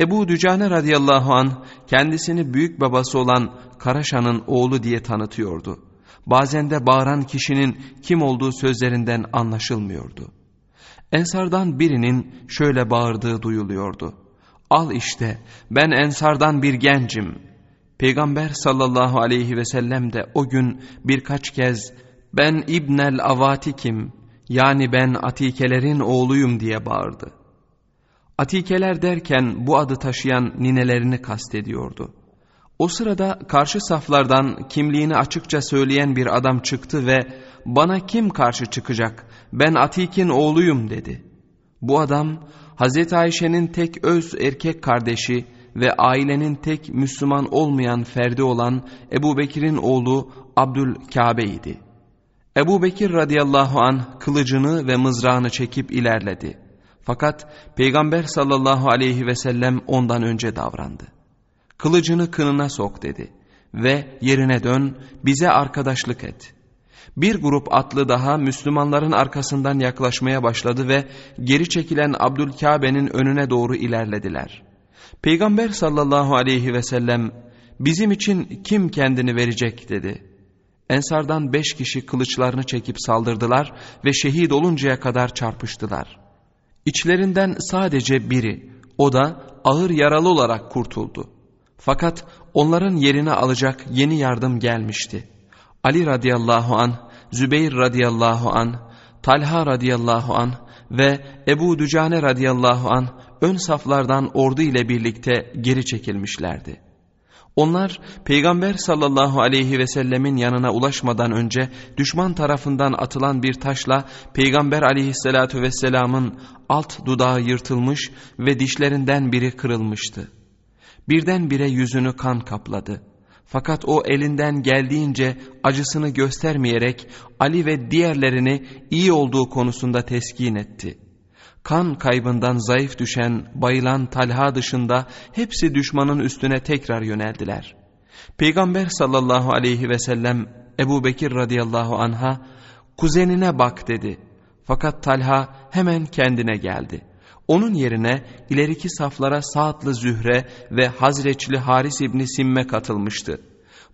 Ebu Dücane radıyallahu an kendisini büyük babası olan Karaşan'ın oğlu diye tanıtıyordu. Bazen de bağıran kişinin kim olduğu sözlerinden anlaşılmıyordu. Ensardan birinin şöyle bağırdığı duyuluyordu. Al işte ben ensardan bir gencim. Peygamber sallallahu aleyhi ve sellem de o gün birkaç kez ben İbnel Avatikim yani ben Atikelerin oğluyum diye bağırdı. Atikeler derken bu adı taşıyan ninelerini kastediyordu. O sırada karşı saflardan kimliğini açıkça söyleyen bir adam çıktı ve bana kim karşı çıkacak ben Atik'in oğluyum dedi. Bu adam Hazreti Ayşe'nin tek öz erkek kardeşi ve ailenin tek Müslüman olmayan ferdi olan Ebu Bekir'in oğlu Abdülkabe idi. Ebu Bekir radıyallahu an kılıcını ve mızrağını çekip ilerledi. Fakat Peygamber sallallahu aleyhi ve sellem ondan önce davrandı. Kılıcını kınına sok dedi ve yerine dön bize arkadaşlık et. Bir grup atlı daha Müslümanların arkasından yaklaşmaya başladı ve geri çekilen Abdülkabe'nin önüne doğru ilerlediler. Peygamber sallallahu aleyhi ve sellem bizim için kim kendini verecek dedi. Ensardan beş kişi kılıçlarını çekip saldırdılar ve şehit oluncaya kadar çarpıştılar. İçlerinden sadece biri, o da ağır yaralı olarak kurtuldu. Fakat onların yerini alacak yeni yardım gelmişti. Ali radıyallahu an, Zübeyir radıyallahu an, Talha radıyallahu an ve Ebu Dücane radıyallahu an ön saflardan ordu ile birlikte geri çekilmişlerdi. Onlar Peygamber sallallahu aleyhi ve sellemin yanına ulaşmadan önce düşman tarafından atılan bir taşla Peygamber aleyhissalatu vesselamın alt dudağı yırtılmış ve dişlerinden biri kırılmıştı. Birdenbire yüzünü kan kapladı. Fakat o elinden geldiğince acısını göstermeyerek Ali ve diğerlerini iyi olduğu konusunda teskin etti. Kan kaybından zayıf düşen, bayılan Talha dışında hepsi düşmanın üstüne tekrar yöneldiler. Peygamber sallallahu aleyhi ve sellem Ebu Bekir radıyallahu anha kuzenine bak dedi. Fakat Talha hemen kendine geldi. Onun yerine ileriki saflara Saatlı Zühre ve Hazreçli Haris İbni Simme katılmıştı.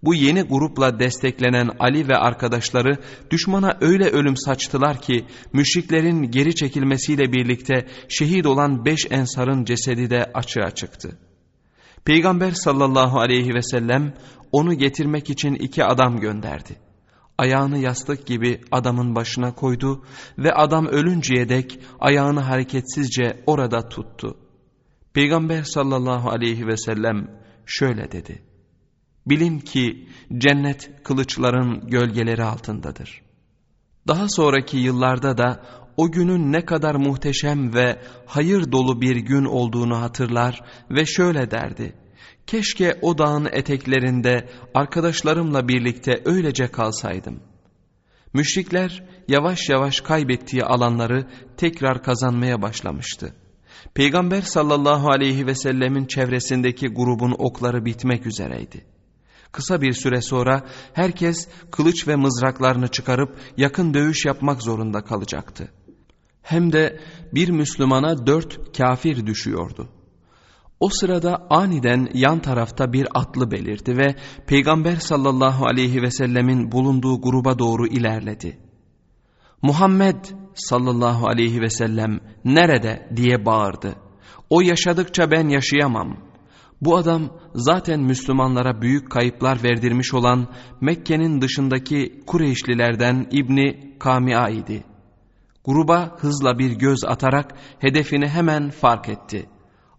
Bu yeni grupla desteklenen Ali ve arkadaşları düşmana öyle ölüm saçtılar ki müşriklerin geri çekilmesiyle birlikte şehit olan beş ensarın cesedi de açığa çıktı. Peygamber sallallahu aleyhi ve sellem onu getirmek için iki adam gönderdi. Ayağını yastık gibi adamın başına koydu ve adam ölünceye dek ayağını hareketsizce orada tuttu. Peygamber sallallahu aleyhi ve sellem şöyle dedi. Bilin ki cennet kılıçların gölgeleri altındadır. Daha sonraki yıllarda da o günün ne kadar muhteşem ve hayır dolu bir gün olduğunu hatırlar ve şöyle derdi. Keşke o dağın eteklerinde arkadaşlarımla birlikte öylece kalsaydım. Müşrikler yavaş yavaş kaybettiği alanları tekrar kazanmaya başlamıştı. Peygamber sallallahu aleyhi ve sellemin çevresindeki grubun okları bitmek üzereydi. Kısa bir süre sonra herkes kılıç ve mızraklarını çıkarıp yakın dövüş yapmak zorunda kalacaktı. Hem de bir Müslümana dört kafir düşüyordu. O sırada aniden yan tarafta bir atlı belirdi ve Peygamber sallallahu aleyhi ve sellemin bulunduğu gruba doğru ilerledi. Muhammed sallallahu aleyhi ve sellem nerede diye bağırdı. O yaşadıkça ben yaşayamam. Bu adam zaten Müslümanlara büyük kayıplar verdirmiş olan Mekke'nin dışındaki Kureyşlilerden İbni Kamia idi. Gruba hızla bir göz atarak hedefini hemen fark etti.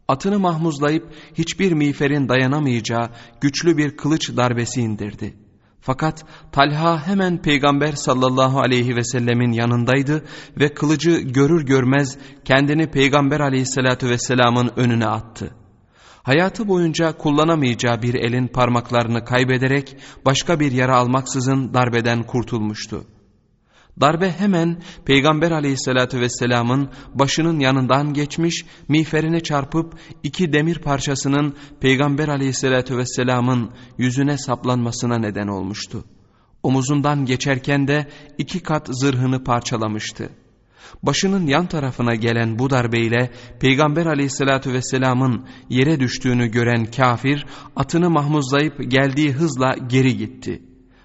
Atını mahmuzlayıp hiçbir miğferin dayanamayacağı güçlü bir kılıç darbesi indirdi. Fakat Talha hemen Peygamber sallallahu aleyhi ve sellemin yanındaydı ve kılıcı görür görmez kendini Peygamber aleyhissalatü vesselamın önüne attı. Hayatı boyunca kullanamayacağı bir elin parmaklarını kaybederek başka bir yara almaksızın darbeden kurtulmuştu. Darbe hemen Peygamber aleyhissalatü vesselamın başının yanından geçmiş, miğferine çarpıp iki demir parçasının Peygamber aleyhissalatü vesselamın yüzüne saplanmasına neden olmuştu. Omuzundan geçerken de iki kat zırhını parçalamıştı. Başının yan tarafına gelen bu darbeyle Peygamber aleyhissalatü vesselamın yere düştüğünü gören kafir atını mahmuzlayıp geldiği hızla geri gitti.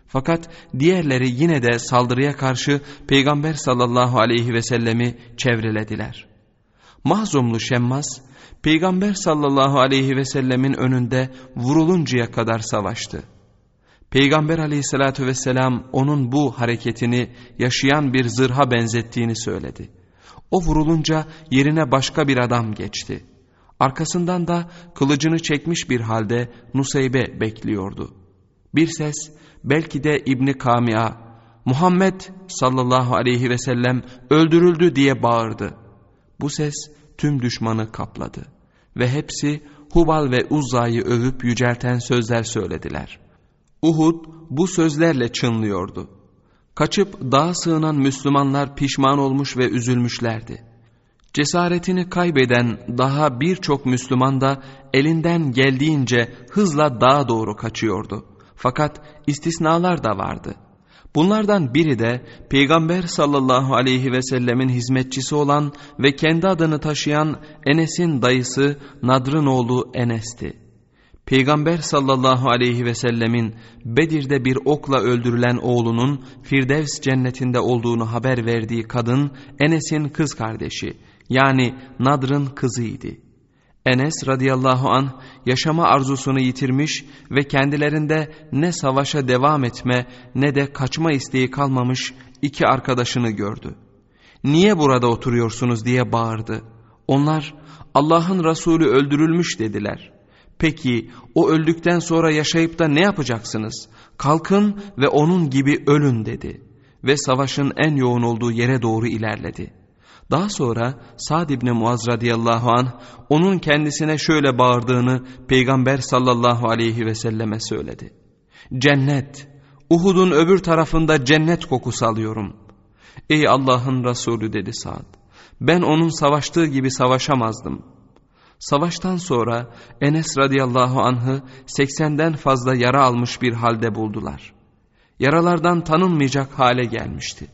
Fakat diğerleri yine de saldırıya karşı Peygamber sallallahu aleyhi ve sellemi çevrelediler. Mahzumlu Şemmas, Peygamber sallallahu aleyhi ve sellemin önünde vuruluncaya kadar savaştı. Peygamber aleyhissalatü vesselam onun bu hareketini yaşayan bir zırha benzettiğini söyledi. O vurulunca yerine başka bir adam geçti. Arkasından da kılıcını çekmiş bir halde Nuseybe bekliyordu. Bir ses belki de İbni Kamia, Muhammed sallallahu aleyhi ve sellem öldürüldü diye bağırdı. Bu ses tüm düşmanı kapladı ve hepsi Hubal ve Uzza'yı övüp yücelten sözler söylediler. Uhud bu sözlerle çınlıyordu. Kaçıp dağa sığınan Müslümanlar pişman olmuş ve üzülmüşlerdi. Cesaretini kaybeden daha birçok Müslüman da elinden geldiğince hızla dağa doğru kaçıyordu. Fakat istisnalar da vardı. Bunlardan biri de Peygamber sallallahu aleyhi ve sellemin hizmetçisi olan ve kendi adını taşıyan Enes'in dayısı Nadr'ın oğlu Enes'ti. Peygamber sallallahu aleyhi ve sellemin Bedir'de bir okla öldürülen oğlunun Firdevs cennetinde olduğunu haber verdiği kadın Enes'in kız kardeşi yani Nadr'ın kızıydı. Enes radıyallahu an yaşama arzusunu yitirmiş ve kendilerinde ne savaşa devam etme ne de kaçma isteği kalmamış iki arkadaşını gördü. Niye burada oturuyorsunuz diye bağırdı. Onlar Allah'ın Resulü öldürülmüş dediler. Peki o öldükten sonra yaşayıp da ne yapacaksınız? Kalkın ve onun gibi ölün dedi. Ve savaşın en yoğun olduğu yere doğru ilerledi. Daha sonra Sa'd ibn Muaz radıyallahu anh onun kendisine şöyle bağırdığını Peygamber sallallahu aleyhi ve selleme söyledi. Cennet, Uhud'un öbür tarafında cennet kokusu alıyorum. Ey Allah'ın Resulü dedi Sa'd. Ben onun savaştığı gibi savaşamazdım. Savaştan sonra Enes radıyallahu anh'ı 80'den fazla yara almış bir halde buldular. Yaralardan tanınmayacak hale gelmişti.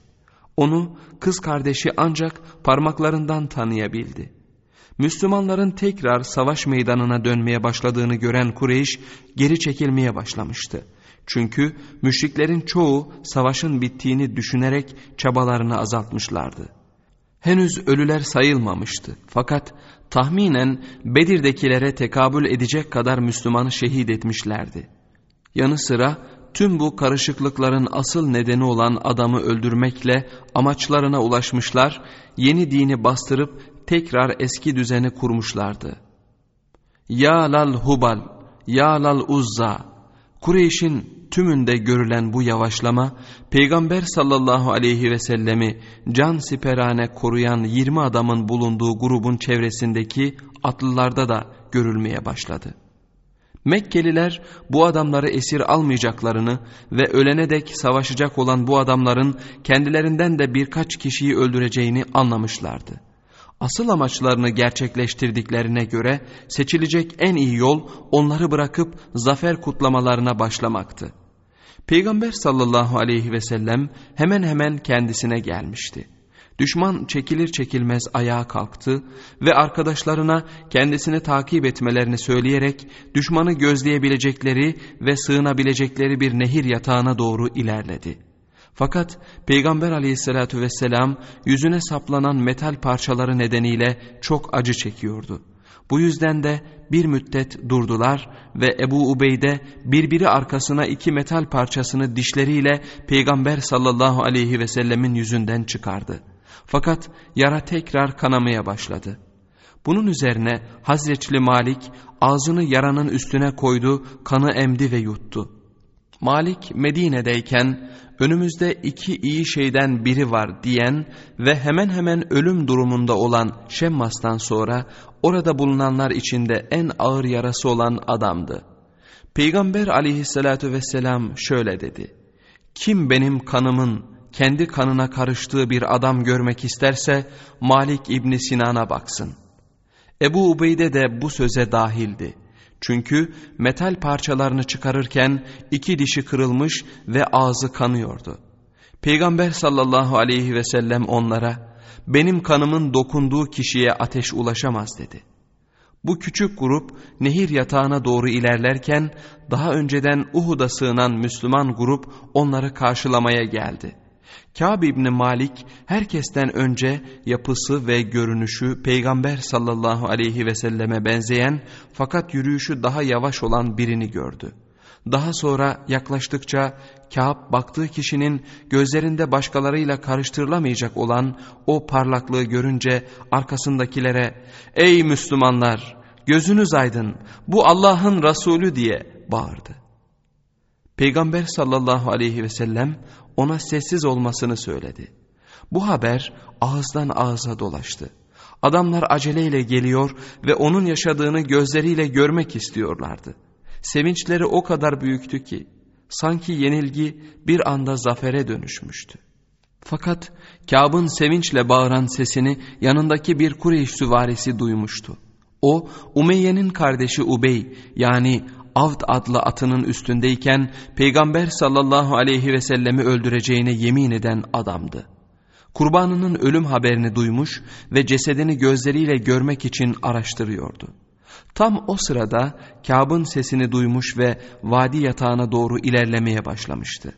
Onu kız kardeşi ancak parmaklarından tanıyabildi. Müslümanların tekrar savaş meydanına dönmeye başladığını gören Kureyş geri çekilmeye başlamıştı. Çünkü müşriklerin çoğu savaşın bittiğini düşünerek çabalarını azaltmışlardı. Henüz ölüler sayılmamıştı fakat tahminen Bedir'dekilere tekabül edecek kadar Müslümanı şehit etmişlerdi. Yanı sıra tüm bu karışıklıkların asıl nedeni olan adamı öldürmekle amaçlarına ulaşmışlar, yeni dini bastırıp tekrar eski düzeni kurmuşlardı. Ya lal hubal, ya lal uzza, Kureyş'in tümünde görülen bu yavaşlama, Peygamber sallallahu aleyhi ve sellemi can siperane koruyan 20 adamın bulunduğu grubun çevresindeki atlılarda da görülmeye başladı.'' Mekkeliler bu adamları esir almayacaklarını ve ölene dek savaşacak olan bu adamların kendilerinden de birkaç kişiyi öldüreceğini anlamışlardı. Asıl amaçlarını gerçekleştirdiklerine göre seçilecek en iyi yol onları bırakıp zafer kutlamalarına başlamaktı. Peygamber sallallahu aleyhi ve sellem hemen hemen kendisine gelmişti. Düşman çekilir çekilmez ayağa kalktı ve arkadaşlarına kendisini takip etmelerini söyleyerek düşmanı gözleyebilecekleri ve sığınabilecekleri bir nehir yatağına doğru ilerledi. Fakat Peygamber aleyhissalatü vesselam yüzüne saplanan metal parçaları nedeniyle çok acı çekiyordu. Bu yüzden de bir müddet durdular ve Ebu Ubeyde birbiri arkasına iki metal parçasını dişleriyle Peygamber sallallahu aleyhi ve sellemin yüzünden çıkardı.'' Fakat yara tekrar kanamaya başladı. Bunun üzerine Hazreçli Malik ağzını yaranın üstüne koydu, kanı emdi ve yuttu. Malik Medine'deyken önümüzde iki iyi şeyden biri var diyen ve hemen hemen ölüm durumunda olan Şemmas'tan sonra orada bulunanlar içinde en ağır yarası olan adamdı. Peygamber aleyhissalatü vesselam şöyle dedi. Kim benim kanımın kendi kanına karıştığı bir adam görmek isterse Malik İbni Sinan'a baksın. Ebu Ubeyde de bu söze dahildi. Çünkü metal parçalarını çıkarırken iki dişi kırılmış ve ağzı kanıyordu. Peygamber sallallahu aleyhi ve sellem onlara benim kanımın dokunduğu kişiye ateş ulaşamaz dedi. Bu küçük grup nehir yatağına doğru ilerlerken daha önceden Uhud'a sığınan Müslüman grup onları karşılamaya geldi. Kâb İbni Malik herkesten önce yapısı ve görünüşü Peygamber sallallahu aleyhi ve selleme benzeyen fakat yürüyüşü daha yavaş olan birini gördü. Daha sonra yaklaştıkça Kâb baktığı kişinin gözlerinde başkalarıyla karıştırılamayacak olan o parlaklığı görünce arkasındakilere ''Ey Müslümanlar gözünüz aydın bu Allah'ın Resulü'' diye bağırdı. Peygamber sallallahu aleyhi ve sellem ona sessiz olmasını söyledi. Bu haber ağızdan ağıza dolaştı. Adamlar aceleyle geliyor ve onun yaşadığını gözleriyle görmek istiyorlardı. Sevinçleri o kadar büyüktü ki sanki yenilgi bir anda zafere dönüşmüştü. Fakat Kâb'ın sevinçle bağıran sesini yanındaki bir Kureyş süvarisi duymuştu. O Umeyye'nin kardeşi Ubey yani Avd adlı atının üstündeyken Peygamber sallallahu aleyhi ve sellemi öldüreceğine yemin eden adamdı. Kurbanının ölüm haberini duymuş ve cesedini gözleriyle görmek için araştırıyordu. Tam o sırada Kâb'ın sesini duymuş ve vadi yatağına doğru ilerlemeye başlamıştı.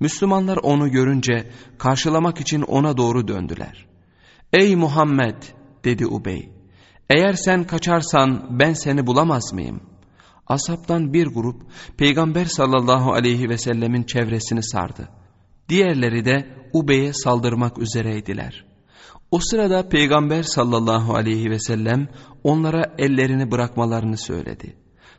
Müslümanlar onu görünce karşılamak için ona doğru döndüler. ''Ey Muhammed!'' dedi Ubey. ''Eğer sen kaçarsan ben seni bulamaz mıyım?'' Asaptan bir grup Peygamber sallallahu aleyhi ve sellemin çevresini sardı. Diğerleri de Ubey'e saldırmak üzereydiler. O sırada Peygamber sallallahu aleyhi ve sellem onlara ellerini bırakmalarını söyledi.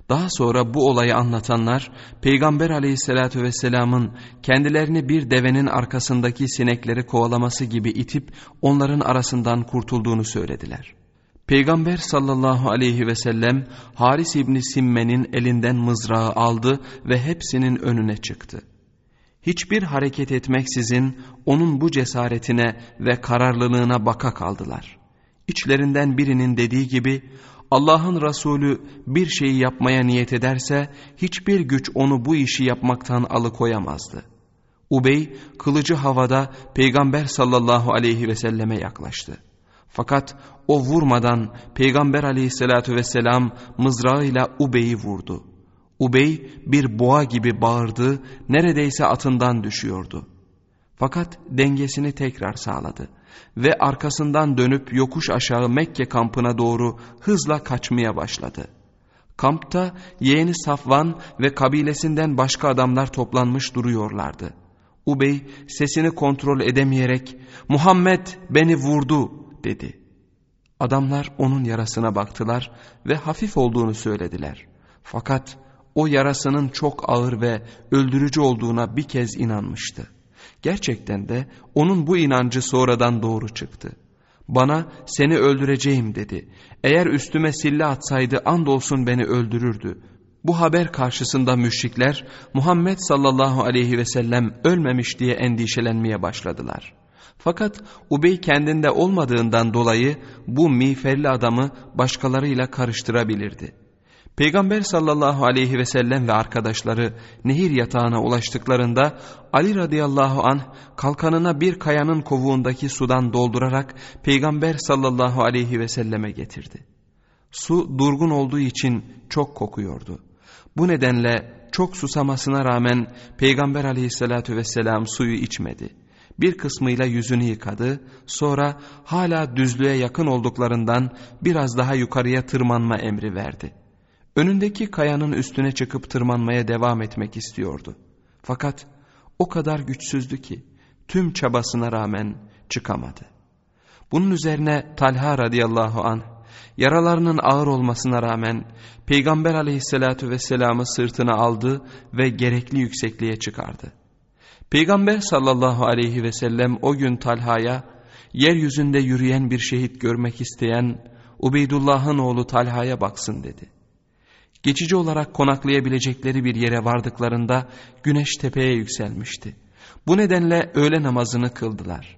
Daha sonra bu olayı anlatanlar Peygamber aleyhissalatü vesselamın kendilerini bir devenin arkasındaki sinekleri kovalaması gibi itip onların arasından kurtulduğunu söylediler. Peygamber sallallahu aleyhi ve sellem Haris İbni Simme'nin elinden mızrağı aldı ve hepsinin önüne çıktı. Hiçbir hareket etmeksizin onun bu cesaretine ve kararlılığına baka kaldılar. İçlerinden birinin dediği gibi Allah'ın Resulü bir şeyi yapmaya niyet ederse hiçbir güç onu bu işi yapmaktan alıkoyamazdı. Ubey kılıcı havada Peygamber sallallahu aleyhi ve selleme yaklaştı. Fakat o vurmadan Peygamber aleyhissalatü vesselam mızrağıyla Ubey'i vurdu. Ubey bir boğa gibi bağırdı, neredeyse atından düşüyordu. Fakat dengesini tekrar sağladı ve arkasından dönüp yokuş aşağı Mekke kampına doğru hızla kaçmaya başladı. Kampta yeğeni Safvan ve kabilesinden başka adamlar toplanmış duruyorlardı. Ubey sesini kontrol edemeyerek Muhammed beni vurdu dedi. Adamlar onun yarasına baktılar ve hafif olduğunu söylediler. Fakat o yarasının çok ağır ve öldürücü olduğuna bir kez inanmıştı. Gerçekten de onun bu inancı sonradan doğru çıktı. Bana seni öldüreceğim dedi. Eğer üstüme sille atsaydı andolsun beni öldürürdü. Bu haber karşısında müşrikler Muhammed sallallahu aleyhi ve sellem ölmemiş diye endişelenmeye başladılar. Fakat Ubey kendinde olmadığından dolayı bu miğferli adamı başkalarıyla karıştırabilirdi. Peygamber sallallahu aleyhi ve sellem ve arkadaşları nehir yatağına ulaştıklarında Ali radıyallahu anh kalkanına bir kayanın kovuğundaki sudan doldurarak Peygamber sallallahu aleyhi ve selleme getirdi. Su durgun olduğu için çok kokuyordu. Bu nedenle çok susamasına rağmen Peygamber aleyhissalatü vesselam suyu içmedi. Bir kısmıyla yüzünü yıkadı, sonra hala düzlüğe yakın olduklarından biraz daha yukarıya tırmanma emri verdi.'' Önündeki kayanın üstüne çıkıp tırmanmaya devam etmek istiyordu. Fakat o kadar güçsüzdü ki tüm çabasına rağmen çıkamadı. Bunun üzerine Talha radıyallahu anh yaralarının ağır olmasına rağmen Peygamber aleyhissalatü vesselam'ı sırtına aldı ve gerekli yüksekliğe çıkardı. Peygamber sallallahu aleyhi ve sellem o gün Talha'ya yeryüzünde yürüyen bir şehit görmek isteyen Ubeydullah'ın oğlu Talha'ya baksın dedi. Geçici olarak konaklayabilecekleri bir yere vardıklarında güneş tepeye yükselmişti. Bu nedenle öğle namazını kıldılar.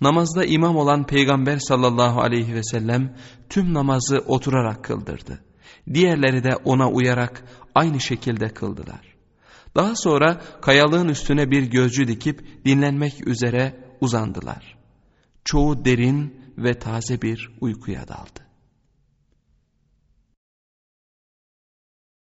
Namazda imam olan Peygamber sallallahu aleyhi ve sellem tüm namazı oturarak kıldırdı. Diğerleri de ona uyarak aynı şekilde kıldılar. Daha sonra kayalığın üstüne bir gözcü dikip dinlenmek üzere uzandılar. Çoğu derin ve taze bir uykuya daldı.